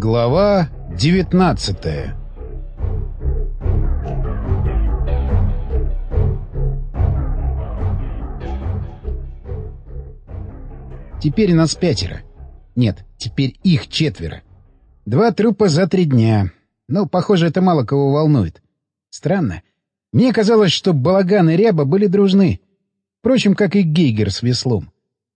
Глава 19 Теперь нас пятеро. Нет, теперь их четверо. Два трупа за три дня. Но, похоже, это мало кого волнует. Странно. Мне казалось, что Балаган и Ряба были дружны. Впрочем, как и Гейгер с веслом.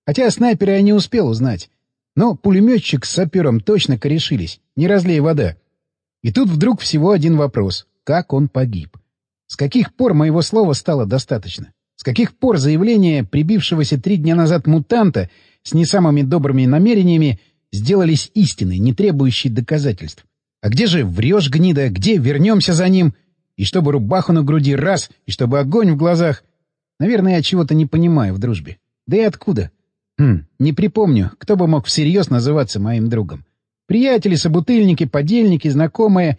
Хотя снайпера я не успел узнать. Но пулеметчик с сапером точно корешились, не разлей вода. И тут вдруг всего один вопрос. Как он погиб? С каких пор моего слова стало достаточно? С каких пор заявление прибившегося три дня назад мутанта с не самыми добрыми намерениями сделались истиной, не требующей доказательств? А где же врешь, гнида? Где вернемся за ним? И чтобы рубаху на груди раз, и чтобы огонь в глазах. Наверное, я чего-то не понимаю в дружбе. Да и откуда? Хм, не припомню, кто бы мог всерьез называться моим другом. Приятели, собутыльники, подельники, знакомые.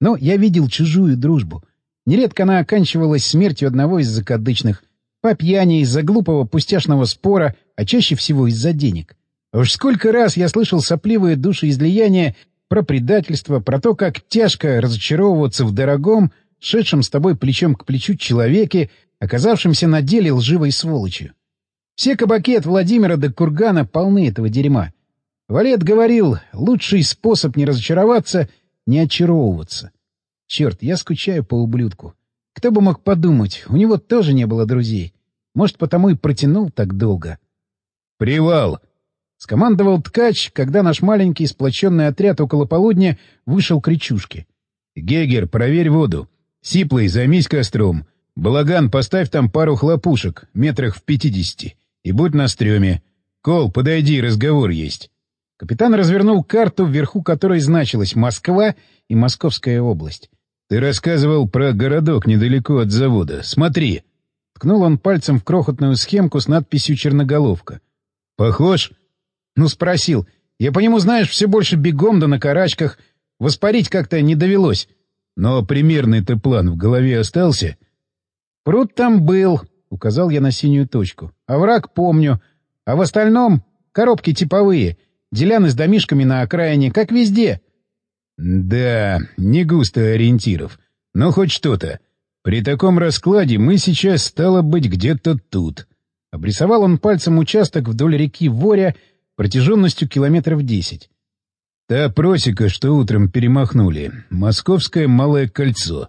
Но я видел чужую дружбу. Нередко она оканчивалась смертью одного из закадычных. По пьяни, из-за глупого пустяшного спора, а чаще всего из-за денег. А уж сколько раз я слышал сопливые души излияния про предательство, про то, как тяжко разочаровываться в дорогом, шедшем с тобой плечом к плечу человеке, оказавшемся на деле лживой сволочью. Все кабаки от Владимира до Кургана полны этого дерьма. Валет говорил, лучший способ не разочароваться — не очаровываться. Черт, я скучаю по ублюдку. Кто бы мог подумать, у него тоже не было друзей. Может, потому и протянул так долго. «Привал!» — скомандовал ткач, когда наш маленький сплоченный отряд около полудня вышел к речушке. «Гегер, проверь воду. Сиплый, займись костром. Балаган, поставь там пару хлопушек, метрах в пятидесяти. И будь на стреме. Кол, подойди, разговор есть. Капитан развернул карту, вверху которой значилась Москва и Московская область. Ты рассказывал про городок недалеко от завода. Смотри. Ткнул он пальцем в крохотную схемку с надписью «Черноголовка». «Похож?» «Ну, спросил. Я по нему, знаешь, все больше бегом да на карачках. Воспарить как-то не довелось». «Но примерный-то план в голове остался?» «Пруд там был», — указал я на синюю точку. «Овраг помню. А в остальном — коробки типовые, деляны с домишками на окраине, как везде». «Да, не густо ориентиров. Но хоть что-то. При таком раскладе мы сейчас, стало быть, где-то тут». Обрисовал он пальцем участок вдоль реки Воря протяженностью километров десять. «Та просека, что утром перемахнули. Московское Малое Кольцо.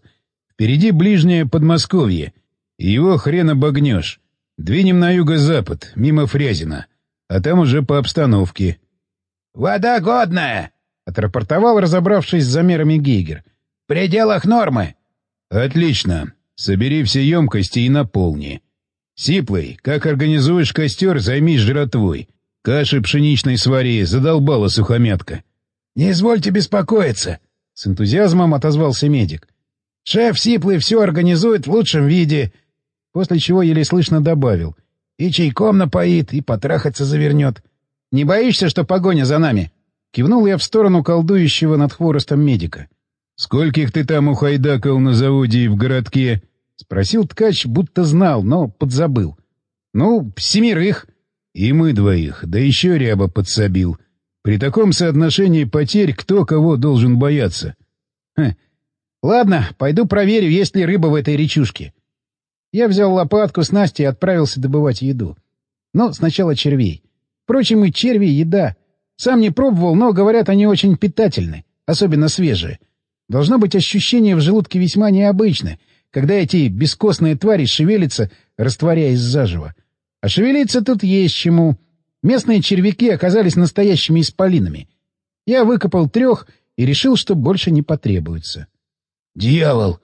Впереди ближнее Подмосковье». Его хрен обогнешь. Двинем на юго-запад, мимо Фрязина. А там уже по обстановке. — Вода годная! — отрапортовал, разобравшись с замерами Гейгер. — В пределах нормы. — Отлично. Собери все емкости и наполни. Сиплый, как организуешь костер, займись жратвой. Каши пшеничной свари, задолбала сухомятка. — Не извольте беспокоиться, — с энтузиазмом отозвался медик. — Шеф Сиплый все организует в лучшем виде — после чего еле слышно добавил. «И чайком напоит, и потрахаться завернет. Не боишься, что погоня за нами?» Кивнул я в сторону колдующего над хворостом медика. «Скольких ты там ухайдакал на заводе и в городке?» — спросил ткач, будто знал, но подзабыл. «Ну, семерых». «И мы двоих, да еще ряба подсобил. При таком соотношении потерь кто кого должен бояться?» «Хм. Ладно, пойду проверю, есть ли рыба в этой речушке. Я взял лопатку с Настей и отправился добывать еду. Но сначала червей. Впрочем, и черви — еда. Сам не пробовал, но, говорят, они очень питательны, особенно свежие. Должно быть ощущение в желудке весьма необычное, когда эти бескостные твари шевелятся, растворяясь заживо. А шевелиться тут есть чему. Местные червяки оказались настоящими исполинами. Я выкопал трех и решил, что больше не потребуется. «Дьявол!»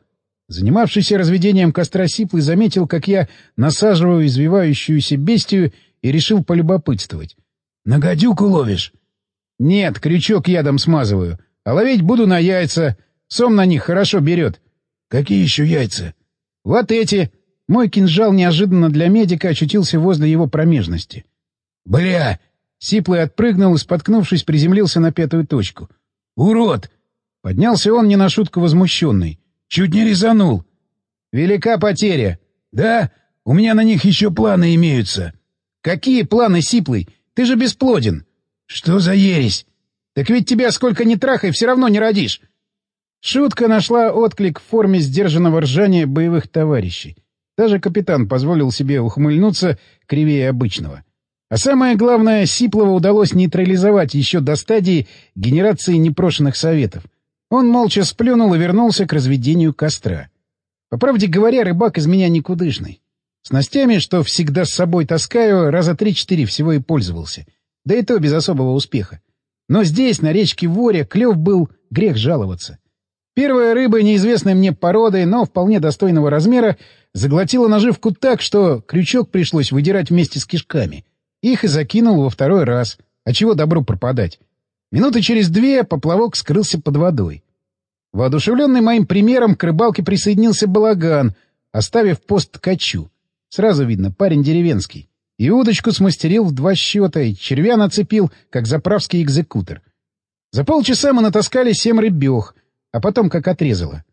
Занимавшийся разведением костра Сиплый заметил, как я насаживаю извивающуюся бестию и решил полюбопытствовать. — На гадюку ловишь? — Нет, крючок ядом смазываю. А ловить буду на яйца. Сом на них хорошо берет. — Какие еще яйца? — Вот эти. Мой кинжал неожиданно для медика очутился возле его промежности. — Бля! Сиплый отпрыгнул и, споткнувшись, приземлился на пятую точку. «Урод!» Поднялся он не на шутку возмущенный. Чуть не резанул. Велика потеря. Да, у меня на них еще планы имеются. Какие планы, Сиплый? Ты же бесплоден. Что за ересь? Так ведь тебя сколько ни трахай, все равно не родишь. Шутка нашла отклик в форме сдержанного ржания боевых товарищей. Даже капитан позволил себе ухмыльнуться кривее обычного. А самое главное, Сиплова удалось нейтрализовать еще до стадии генерации непрошенных советов. Он молча сплюнул и вернулся к разведению костра. По правде говоря, рыбак из меня никудышный. Снастями, что всегда с собой таскаю, раза три-четыре всего и пользовался. Да и то без особого успеха. Но здесь, на речке Воря, клев был, грех жаловаться. Первая рыба неизвестной мне породы, но вполне достойного размера, заглотила наживку так, что крючок пришлось выдирать вместе с кишками. Их и закинул во второй раз. А чего добру пропадать? Минуты через две поплавок скрылся под водой. Воодушевленный моим примером к рыбалке присоединился балаган, оставив пост ткачу. Сразу видно, парень деревенский. И удочку смастерил в два счета, и червя нацепил, как заправский экзекутор. За полчаса мы натаскали семь рыбех, а потом как отрезало.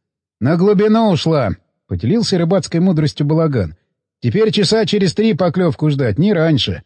На глубину ушла, — поделился рыбацкой мудростью балаган. Теперь часа через три поклевку ждать, не раньше.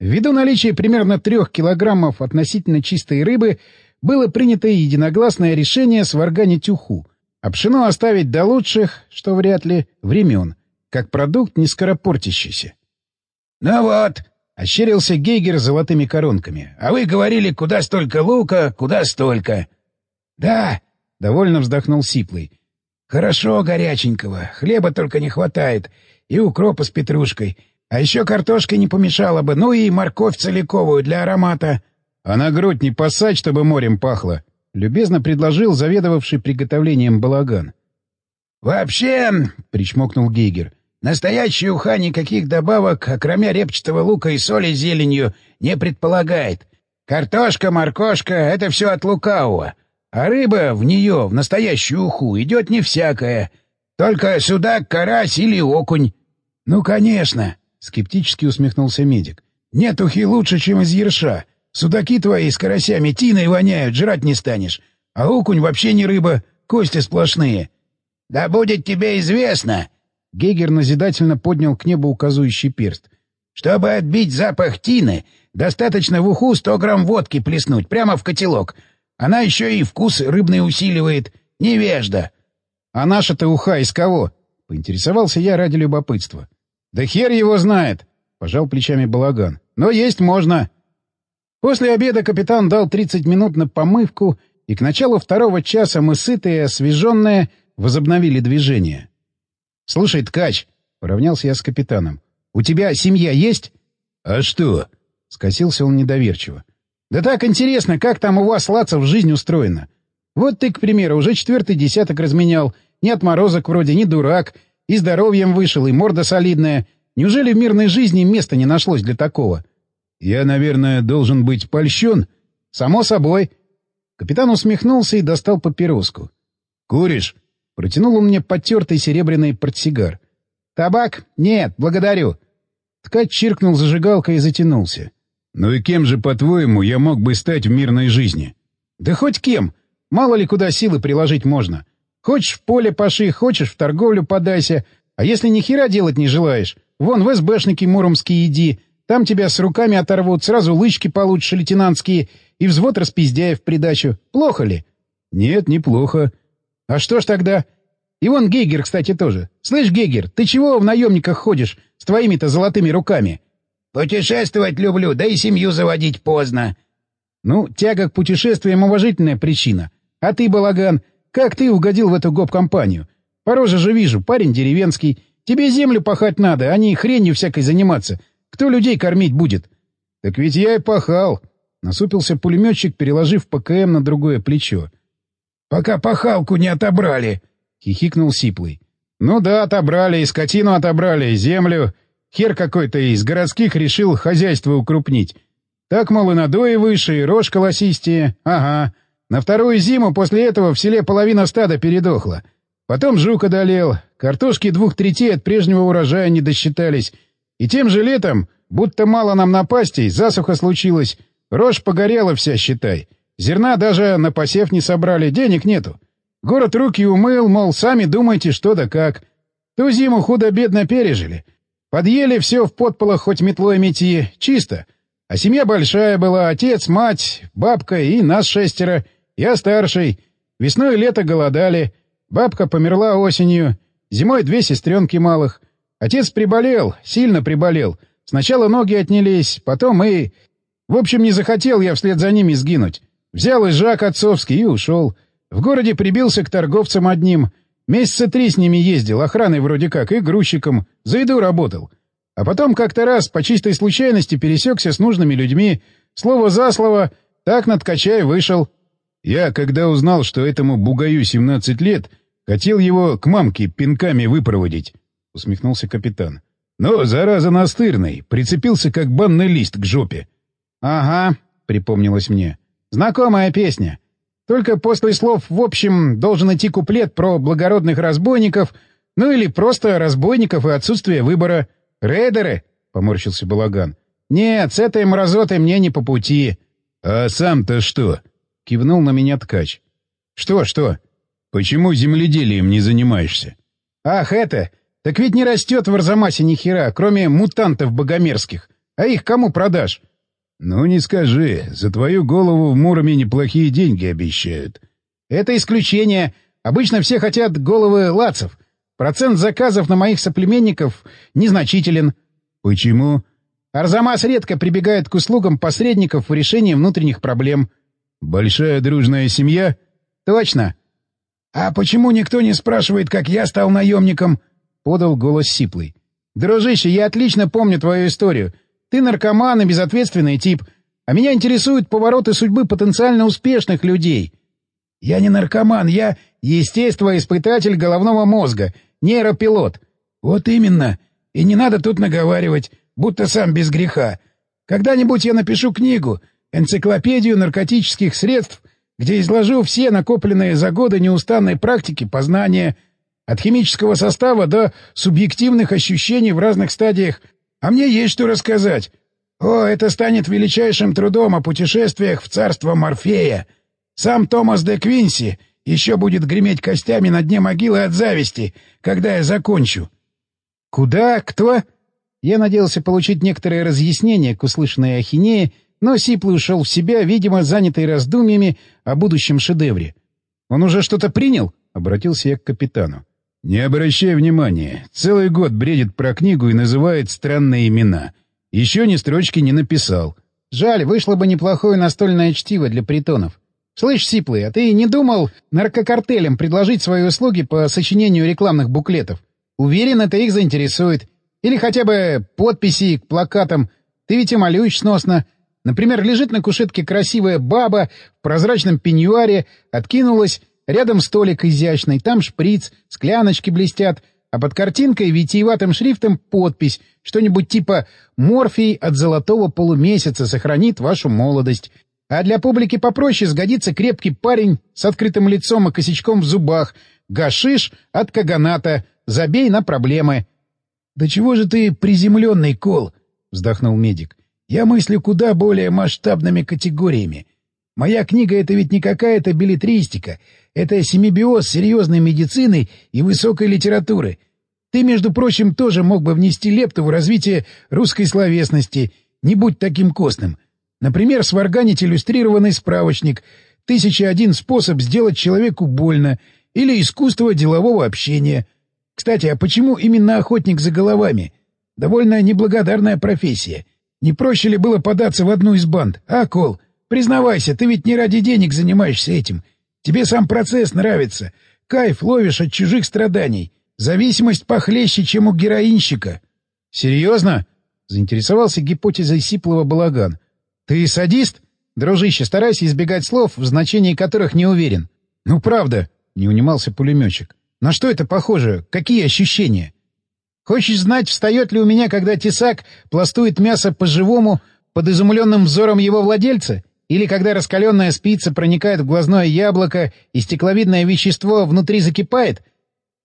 Ввиду наличия примерно трех килограммов относительно чистой рыбы, было принято единогласное решение сварганить уху, а пшено оставить до лучших, что вряд ли, времен, как продукт не скоропортящийся. — Ну вот, — ощерился Гейгер золотыми коронками, — а вы говорили, куда столько лука, куда столько. — Да, — довольно вздохнул Сиплый. — Хорошо горяченького, хлеба только не хватает, и укропа с петрушкой, а еще картошка не помешала бы, ну и морковь целиковую для аромата. — А на грудь не посадь, чтобы морем пахло, — любезно предложил заведовавший приготовлением балаган. — Вообще, — причмокнул Гейгер, — настоящая уха никаких добавок, окромя репчатого лука и соли зеленью, не предполагает. Картошка, моркошка — это все от лукавого. А рыба в нее, в настоящую уху, идет не всякая. Только судак, карась или окунь. — Ну, конечно, — скептически усмехнулся медик. — Нет ухи лучше, чем из ерша. Судаки твои с карасями тиной воняют, жрать не станешь. А окунь вообще не рыба, кости сплошные. — Да будет тебе известно! — Гейгер назидательно поднял к небу указующий перст. — Чтобы отбить запах тины, достаточно в уху сто грамм водки плеснуть прямо в котелок. Она еще и вкус рыбный усиливает. Невежда. — А наша-то уха из кого? — поинтересовался я ради любопытства. — Да хер его знает! — пожал плечами балаган. — Но есть можно. — После обеда капитан дал 30 минут на помывку, и к началу второго часа мы, сытые и освеженные, возобновили движение. — Слушай, ткач, — поравнялся я с капитаном, — у тебя семья есть? — А что? — скосился он недоверчиво. — Да так интересно, как там у вас, Лацев, жизнь устроена. Вот ты, к примеру, уже четвертый десяток разменял, ни отморозок вроде, ни дурак, и здоровьем вышел, и морда солидная. Неужели в мирной жизни места не нашлось для такого? — я, наверное, должен быть польщен? Само собой. Капитан усмехнулся и достал папироску. Куришь? Протянул он мне потертый серебряный портсигар. Табак? Нет, благодарю. Ткач чиркнул зажигалкой и затянулся. Ну и кем же, по-твоему, я мог бы стать в мирной жизни? Да хоть кем. Мало ли куда силы приложить можно. Хочешь в поле паши, хочешь в торговлю подайся. А если ни хера делать не желаешь, вон в СБшники муромские иди — там тебя с руками оторвут, сразу лычки получишь лейтенантские и взвод распиздяев в придачу. Плохо ли? — Нет, неплохо. — А что ж тогда? И вон Гейгер, кстати, тоже. Слышь, Гейгер, ты чего в наемниках ходишь с твоими-то золотыми руками? — Путешествовать люблю, да и семью заводить поздно. — Ну, тяга к путешествиям — уважительная причина. А ты, балаган, как ты угодил в эту гоп-компанию? По роже же вижу, парень деревенский. Тебе землю пахать надо, а не хренью всякой заниматься — кто людей кормить будет? — Так ведь я и пахал. Насупился пулеметчик, переложив ПКМ на другое плечо. — Пока пахалку не отобрали, — хихикнул Сиплый. — Ну да, отобрали, и скотину отобрали, и землю. Хер какой-то из городских решил хозяйство укрупнить. Так, мол, и надои выше, и рожь колосистее. Ага. На вторую зиму после этого в селе половина стада передохла. Потом жук одолел. Картошки двух третей от прежнего урожая не досчитались. И тем же летом, будто мало нам напастей, засуха случилась, рожь погорела вся, считай. Зерна даже на посев не собрали, денег нету. Город руки умыл, мол, сами думайте, что да как. Ту зиму худо-бедно пережили. Подъели все в подполах хоть метлой мети, чисто. А семья большая была, отец, мать, бабка и нас шестеро. Я старший. Весной и лето голодали. Бабка померла осенью. Зимой две сестренки малых. Отец приболел, сильно приболел. Сначала ноги отнялись, потом и... В общем, не захотел я вслед за ними сгинуть. Взял и Жак отцовский и ушел. В городе прибился к торговцам одним. Месяца три с ними ездил, охраной вроде как, и грузчиком. За еду работал. А потом как-то раз по чистой случайности пересекся с нужными людьми. Слово за слово, так на ткача вышел. Я, когда узнал, что этому бугаю 17 лет, хотел его к мамке пинками выпроводить, — усмехнулся капитан. Но, зараза настырный, прицепился как банный лист к жопе. — Ага, — припомнилось мне. — Знакомая песня. Только после слов «в общем» должен идти куплет про благородных разбойников, ну или просто разбойников и отсутствие выбора. «Рейдеры?» — поморщился Балаган. «Нет, с этой мразотой мне не по пути». «А сам-то что?» — кивнул на меня ткач. «Что, что?» «Почему земледелием не занимаешься?» «Ах, это! Так ведь не растет в Арзамасе ни хера, кроме мутантов богомерзких. А их кому продашь?» «Ну, не скажи. За твою голову в Муроме неплохие деньги обещают». «Это исключение. Обычно все хотят головы лацев. Процент заказов на моих соплеменников незначителен. Почему? Арзамас редко прибегает к услугам посредников в решении внутренних проблем. Большая дружная семья? Точно. А почему никто не спрашивает, как я стал наемником? Подал голос Сиплый. Дружище, я отлично помню твою историю. Ты наркоман и безответственный тип. А меня интересуют повороты судьбы потенциально успешных людей. Я не наркоман, я естествоиспытатель головного мозга, нейропилот. Вот именно. И не надо тут наговаривать, будто сам без греха. Когда-нибудь я напишу книгу, энциклопедию наркотических средств, где изложу все накопленные за годы неустанной практики познания, от химического состава до субъективных ощущений в разных стадиях. А мне есть что рассказать. О, это станет величайшим трудом о путешествиях в царство Морфея. Сам Томас де Квинси еще будет греметь костями на дне могилы от зависти, когда я закончу. — Куда? Кто? Я надеялся получить некоторые разъяснения к услышанной ахинее, но Сиплый ушел в себя, видимо, занятый раздумьями о будущем шедевре. «Он уже что-то принял?» — обратился я к капитану. «Не обращай внимания. Целый год бредит про книгу и называет странные имена. Еще ни строчки не написал». «Жаль, вышло бы неплохое настольное чтиво для притонов. «Слышь, Сиплый, а ты не думал наркокартелям предложить свои услуги по сочинению рекламных буклетов? Уверен, это их заинтересует. Или хотя бы подписи к плакатам. Ты ведь и малюешь сносно. Например, лежит на кушетке красивая баба в прозрачном пеньюаре, откинулась, рядом столик изящный, там шприц, скляночки блестят, а под картинкой витиеватым шрифтом подпись, что-нибудь типа «Морфий от золотого полумесяца сохранит вашу молодость». А для публики попроще сгодится крепкий парень с открытым лицом и косячком в зубах. Гашиш от каганата. Забей на проблемы. — Да чего же ты приземленный, Кол? — вздохнул медик. — Я мыслю куда более масштабными категориями. Моя книга — это ведь не какая-то билетристика. Это семибиоз серьезной медицины и высокой литературы. Ты, между прочим, тоже мог бы внести лепту в развитие русской словесности. Не будь таким костным. — Например, сварганить иллюстрированный справочник «Тысяча один способ сделать человеку больно» или «Искусство делового общения». Кстати, а почему именно охотник за головами? Довольно неблагодарная профессия. Не проще ли было податься в одну из банд? А, Кол, признавайся, ты ведь не ради денег занимаешься этим. Тебе сам процесс нравится. Кайф ловишь от чужих страданий. Зависимость похлеще, чем у героинщика. — Серьезно? — заинтересовался гипотезой Сиплова Балаган. «Ты садист? Дружище, старайся избегать слов, в значении которых не уверен». «Ну, правда», — не унимался пулеметчик. «На что это похоже? Какие ощущения?» «Хочешь знать, встает ли у меня, когда тесак пластует мясо по-живому под изумленным взором его владельца? Или когда раскаленная спица проникает в глазное яблоко и стекловидное вещество внутри закипает?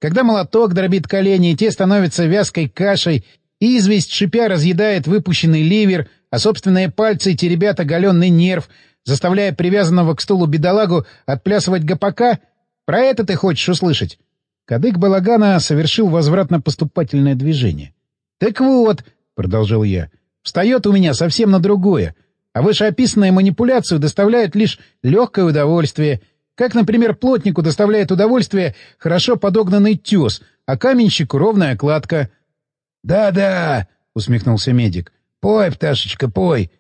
Когда молоток дробит колени, и те становятся вязкой кашей, и известь шипя разъедает выпущенный ливер, а собственные пальцы теребят оголенный нерв, заставляя привязанного к стулу бедолагу отплясывать гопака? Про это ты хочешь услышать? Кадык Балагана совершил возвратно-поступательное движение. — Так вот, — продолжал я, — встает у меня совсем на другое, а вышеописанные манипуляцию доставляют лишь легкое удовольствие, как, например, плотнику доставляет удовольствие хорошо подогнанный тес, а каменщику ровная кладка. «Да-да», — усмехнулся медик, — «пой, пташечка, пой».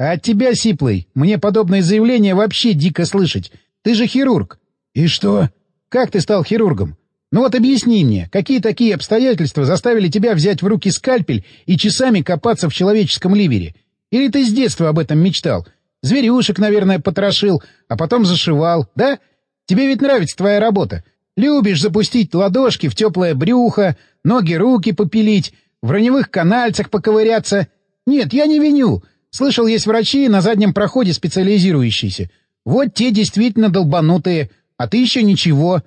«А от тебя, Сиплый, мне подобное заявление вообще дико слышать. Ты же хирург». «И что?» «Как ты стал хирургом? Ну вот объясни мне, какие такие обстоятельства заставили тебя взять в руки скальпель и часами копаться в человеческом ливере? Или ты с детства об этом мечтал? Зверюшек, наверное, потрошил, а потом зашивал, да? Тебе ведь нравится твоя работа. Любишь запустить ладошки в теплое брюхо, ноги-руки попилить, в раневых канальцах поковыряться. Нет, я не виню. Слышал, есть врачи на заднем проходе специализирующиеся. Вот те действительно долбанутые, а ты еще ничего.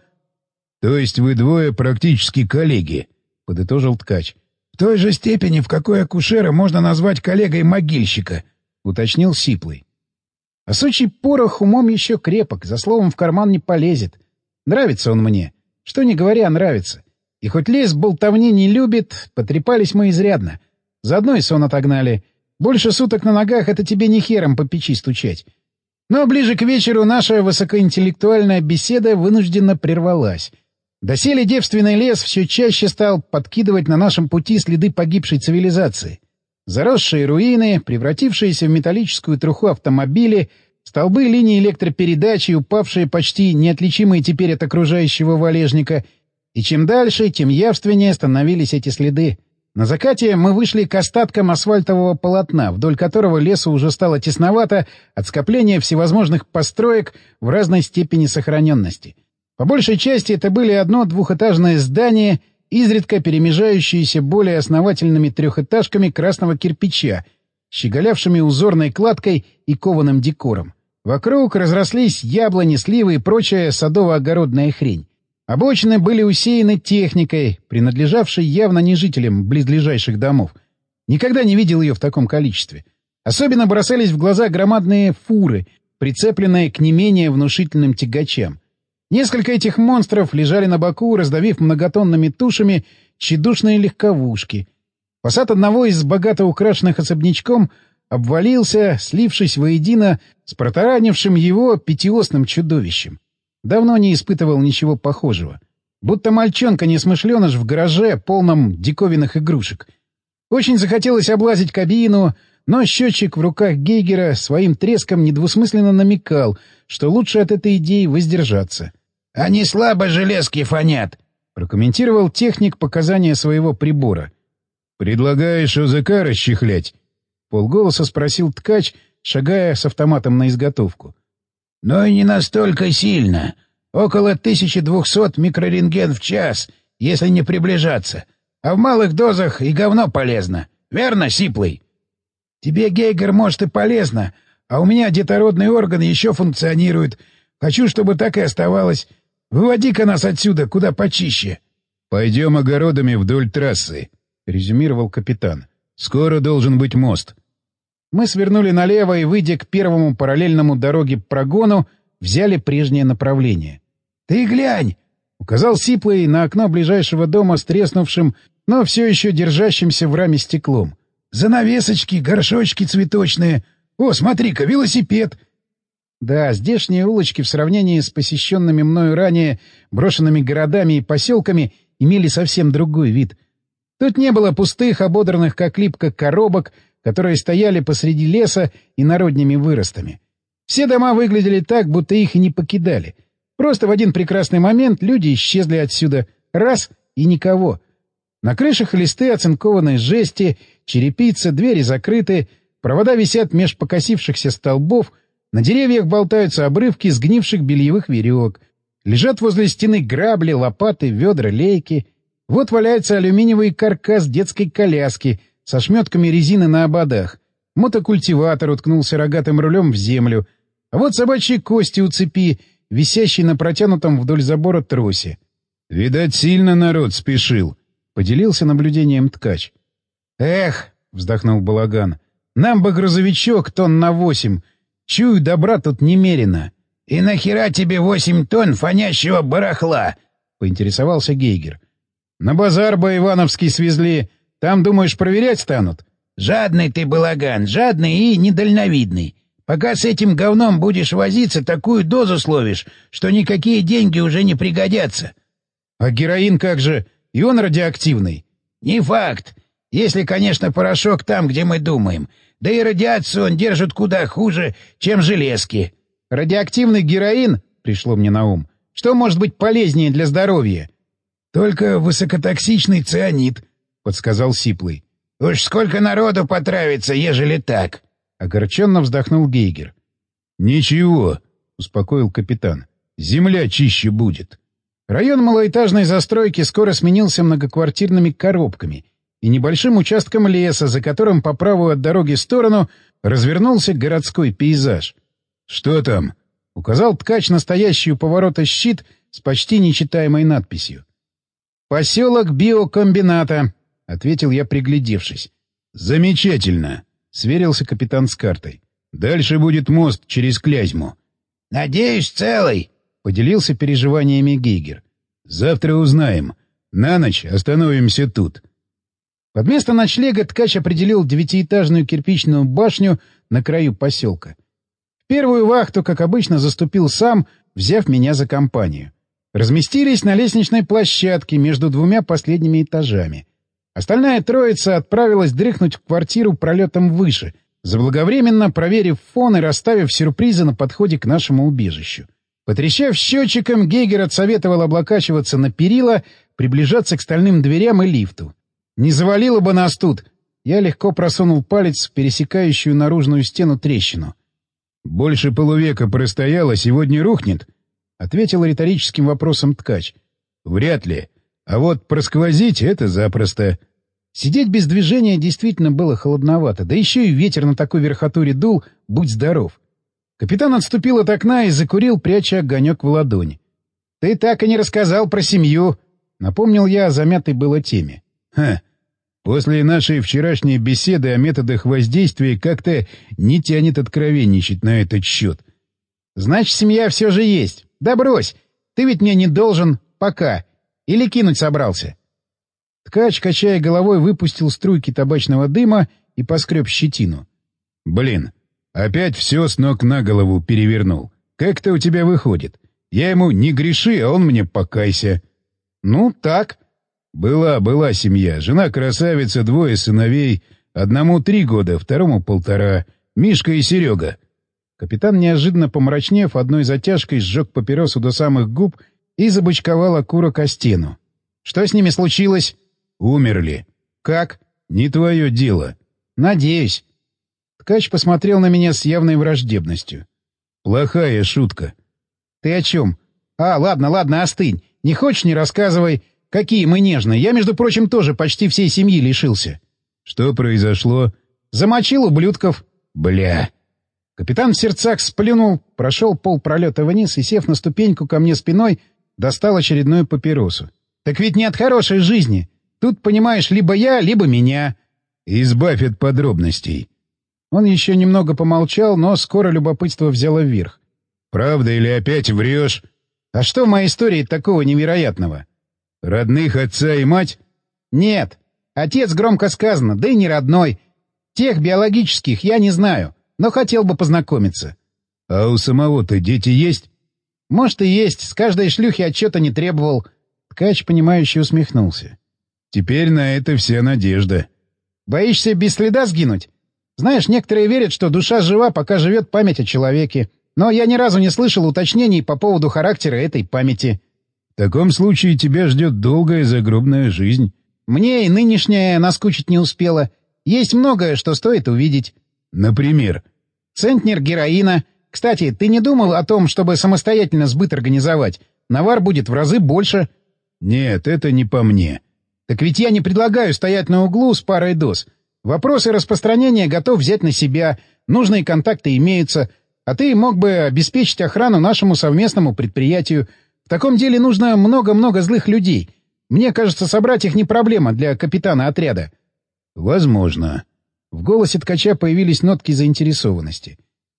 «То есть вы двое практически коллеги», — подытожил ткач. «В той же степени, в какой акушера можно назвать коллегой могильщика», — уточнил Сиплый. «А сучий порох умом еще крепок, за словом в карман не полезет. Нравится он мне. Что не говоря, нравится. И хоть лес болтовни не любит, потрепались мы изрядно. Заодно и сон отогнали. Больше суток на ногах — это тебе не хером по печи стучать. Но ближе к вечеру наша высокоинтеллектуальная беседа вынужденно прервалась. Доселе девственный лес все чаще стал подкидывать на нашем пути следы погибшей цивилизации. Заросшие руины, превратившиеся в металлическую труху автомобили, столбы линий электропередачи, упавшие почти неотличимые теперь от окружающего валежника. И чем дальше, тем явственнее становились эти следы. На закате мы вышли к остаткам асфальтового полотна, вдоль которого лесу уже стало тесновато от скопления всевозможных построек в разной степени сохраненности — по большей части это были одно-двухэтажное здание, изредка перемежающиеся более основательными трехэтажками красного кирпича, щеголявшими узорной кладкой и кованым декором. Вокруг разрослись яблони, сливы и прочая садово-огородная хрень. Обочины были усеяны техникой, принадлежавшей явно не жителям близлежащих домов. Никогда не видел ее в таком количестве. Особенно бросались в глаза громадные фуры, прицепленные к не менее внушительным тягачам. Несколько этих монстров лежали на боку, раздавив многотонными тушами тщедушные легковушки. Посад одного из богато украшенных особнячком обвалился, слившись воедино с протаранившим его пятиосным чудовищем. Давно не испытывал ничего похожего. Будто мальчонка-несмышленыш в гараже, полном диковинных игрушек. Очень захотелось облазить кабину, но счетчик в руках Гейгера своим треском недвусмысленно намекал, что лучше от этой идеи воздержаться. Они слабо железки фонят, — прокомментировал техник показания своего прибора. — Предлагаешь ОЗК расчехлять? — полголоса спросил ткач, шагая с автоматом на изготовку. — Но и не настолько сильно. Около 1200 микрорентген в час, если не приближаться. А в малых дозах и говно полезно. Верно, Сиплый? — Тебе, Гейгер, может и полезно, а у меня детородный орган еще функционирует. Хочу, чтобы так и оставалось. Выводи-ка нас отсюда, куда почище. — Пойдем огородами вдоль трассы, — резюмировал капитан. — Скоро должен быть мост. Мы свернули налево и, выйдя к первому параллельному дороге прогону, взяли прежнее направление. — Ты глянь! — указал Сиплый на окно ближайшего дома с треснувшим, но все еще держащимся в раме стеклом. — Занавесочки, горшочки цветочные. О, смотри-ка, велосипед! — да, здешние улочки в сравнении с посещенными мною ранее брошенными городами и поселками имели совсем другой вид. Тут не было пустых, ободранных как липко коробок, которые стояли посреди леса и народными выростами. Все дома выглядели так, будто их и не покидали. Просто в один прекрасный момент люди исчезли отсюда. Раз — и никого. На крышах листы оцинкованной жести, черепица, двери закрыты, провода висят меж покосившихся столбов — на деревьях болтаются обрывки сгнивших бельевых веревок. Лежат возле стены грабли, лопаты, ведра, лейки. Вот валяется алюминиевый каркас детской коляски со шметками резины на ободах. Мотокультиватор уткнулся рогатым рулем в землю. А вот собачьи кости у цепи, висящие на протянутом вдоль забора тросе. — Видать, сильно народ спешил, — поделился наблюдением ткач. — Эх, — вздохнул Балаган, — нам бы грузовичок тонн на восемь, Чую, добра тут немерено. — И нахера тебе восемь тонн фонящего барахла? — поинтересовался Гейгер. — На базар бы Ивановский свезли. Там, думаешь, проверять станут? Жадный ты, балаган, жадный и недальновидный. Пока с этим говном будешь возиться, такую дозу словишь, что никакие деньги уже не пригодятся. — А героин как же? И он радиоактивный? — Не факт. Если, конечно, порошок там, где мы думаем. Да и радиацию он держит куда хуже, чем железки. — Радиоактивный героин? — пришло мне на ум. — Что может быть полезнее для здоровья? — Только высокотоксичный цианид, — подсказал Сиплый. — Уж сколько народу потравится, ежели так. — Огорченно вздохнул Гейгер. «Ничего», — успокоил капитан. «Земля чище будет». Район малоэтажной застройки скоро сменился многоквартирными коробками и небольшим участком леса, за которым по правую от дороги сторону развернулся городской пейзаж. «Что там?» — указал ткач настоящий у поворота щит с почти нечитаемой надписью. «Поселок биокомбината», — ответил я, приглядевшись. «Замечательно!» — сверился капитан с картой. «Дальше будет мост через Клязьму». «Надеюсь, целый», — поделился переживаниями Гейгер. «Завтра узнаем. На ночь остановимся тут». Под место ночлега ткач определил девятиэтажную кирпичную башню на краю поселка. В первую вахту, как обычно, заступил сам, взяв меня за компанию. Разместились на лестничной площадке между двумя последними этажами — Остальная троица отправилась дрыхнуть в квартиру пролетом выше, заблаговременно проверив фон и расставив сюрпризы на подходе к нашему убежищу. Потрещав счетчиком, Гейгер отсоветовал облокачиваться на перила, приближаться к стальным дверям и лифту. «Не завалило бы нас тут!» Я легко просунул палец в пересекающую наружную стену трещину. «Больше полувека простояло, сегодня рухнет?» — ответил риторическим вопросом ткач. «Вряд ли. А вот просквозить — это запросто. Сидеть без движения действительно было холодновато, да еще и ветер на такой верхотуре дул, будь здоров. Капитан отступил от окна и закурил, пряча огонек в ладони. — Ты так и не рассказал про семью, — напомнил я о замятой было теме. — Ха! После нашей вчерашней беседы о методах воздействия как-то не тянет откровенничать на этот счет. — Значит, семья все же есть. Да брось! Ты ведь мне не должен. Пока. Или кинуть собрался? Ткач, качая головой, выпустил струйки табачного дыма и поскреб щетину. — Блин, опять все с ног на голову перевернул. Как-то у тебя выходит. Я ему не греши, а он мне покайся. — Ну, так. Была, была семья. Жена красавица, двое сыновей. Одному три года, второму полтора. Мишка и Серега. Капитан, неожиданно помрачнев, одной затяжкой сжег папиросу до самых губ и забочковал окурок о стену. «Что с ними случилось?» «Умерли». «Как?» «Не твое дело». «Надеюсь». Ткач посмотрел на меня с явной враждебностью. «Плохая шутка». «Ты о чем?» «А, ладно, ладно, остынь. Не хочешь — не рассказывай. Какие мы нежные. Я, между прочим, тоже почти всей семьи лишился». «Что произошло?» «Замочил ублюдков». «Бля». Капитан в сердцах сплюнул, прошел пол пролета вниз и, сев на ступеньку ко мне спиной, Достал очередную папиросу. «Так ведь не от хорошей жизни. Тут, понимаешь, либо я, либо меня». «Избавь от подробностей». Он еще немного помолчал, но скоро любопытство взяло вверх. «Правда или опять врешь?» «А что в моей истории такого невероятного?» «Родных отца и мать?» «Нет. Отец громко сказано, да и не родной. Тех биологических я не знаю, но хотел бы познакомиться». «А у самого-то дети есть?» Может и есть, с каждой шлюхи отчета не требовал. Ткач, понимающе усмехнулся. Теперь на это вся надежда. Боишься без следа сгинуть? Знаешь, некоторые верят, что душа жива, пока живет память о человеке. Но я ни разу не слышал уточнений по поводу характера этой памяти. В таком случае тебя ждет долгая загробная жизнь. Мне и нынешняя наскучить не успела. Есть многое, что стоит увидеть. Например? Центнер героина, кстати, ты не думал о том, чтобы самостоятельно сбыт организовать? Навар будет в разы больше. Нет, это не по мне. Так ведь я не предлагаю стоять на углу с парой доз. Вопросы распространения готов взять на себя, нужные контакты имеются, а ты мог бы обеспечить охрану нашему совместному предприятию. В таком деле нужно много-много злых людей. Мне кажется, собрать их не проблема для капитана отряда. — Возможно. В голосе ткача появились нотки заинтересованности.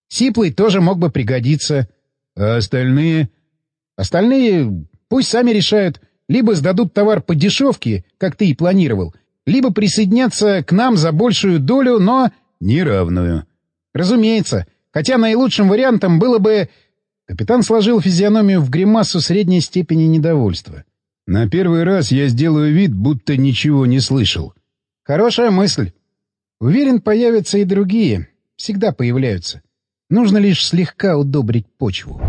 Сиплый тоже мог бы пригодиться. А остальные? Остальные пусть сами решают. Либо сдадут товар по дешевке, как ты и планировал, либо присоединяться к нам за большую долю, но... Неравную. Разумеется. Хотя наилучшим вариантом было бы... Капитан сложил физиономию в гримасу средней степени недовольства. На первый раз я сделаю вид, будто ничего не слышал. Хорошая мысль. Уверен, появятся и другие. Всегда появляются. Нужно лишь слегка удобрить почву.